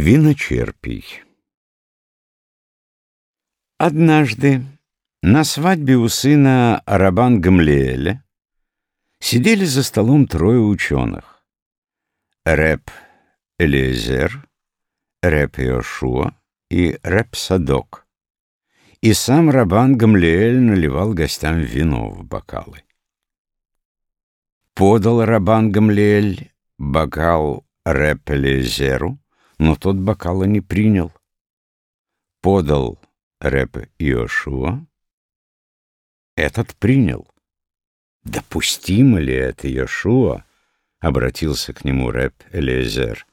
Виночерпий Однажды на свадьбе у сына Рабан Гамлиэля сидели за столом трое ученых. Рэп Элиезер, Рэп Йошуа и Рэп Садок. И сам Рабан Гамлиэль наливал гостям вино в бокалы. Подал Рабан Гамлиэль бокал Рэп Элиезеру, но тот бокала не принял. Подал рэп Иошуа. Этот принял. Допустимо ли это Иошуа? Обратился к нему рэп Элиезер.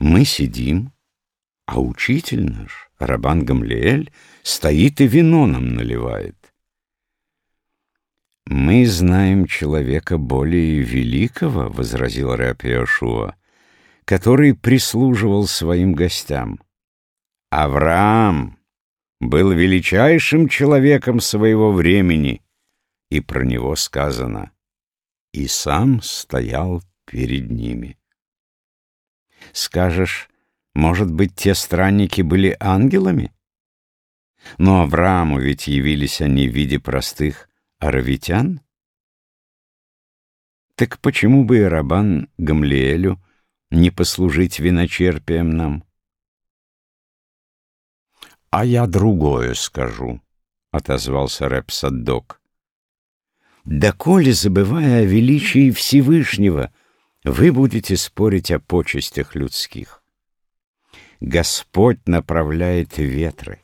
Мы сидим, а учитель наш, Рабан Гамлиэль, стоит и вино нам наливает. «Мы знаем человека более великого», — возразил рэп Иошуа, который прислуживал своим гостям. Авраам был величайшим человеком своего времени, и про него сказано «И сам стоял перед ними». Скажешь, может быть, те странники были ангелами? Но Аврааму ведь явились они в виде простых аравитян. Так почему бы и Рабан Гамлиэлю не послужить виночерпием нам? — А я другое скажу, — отозвался рэп Саддок. — Доколе, забывая о величии Всевышнего, вы будете спорить о почестях людских. Господь направляет ветры,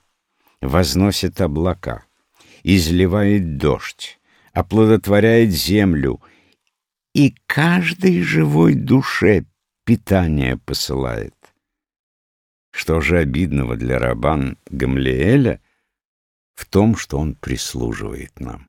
возносит облака, изливает дождь, оплодотворяет землю и каждой живой душе питание посылает. Что же обидного для рабан Гамлиэля в том, что он прислуживает нам?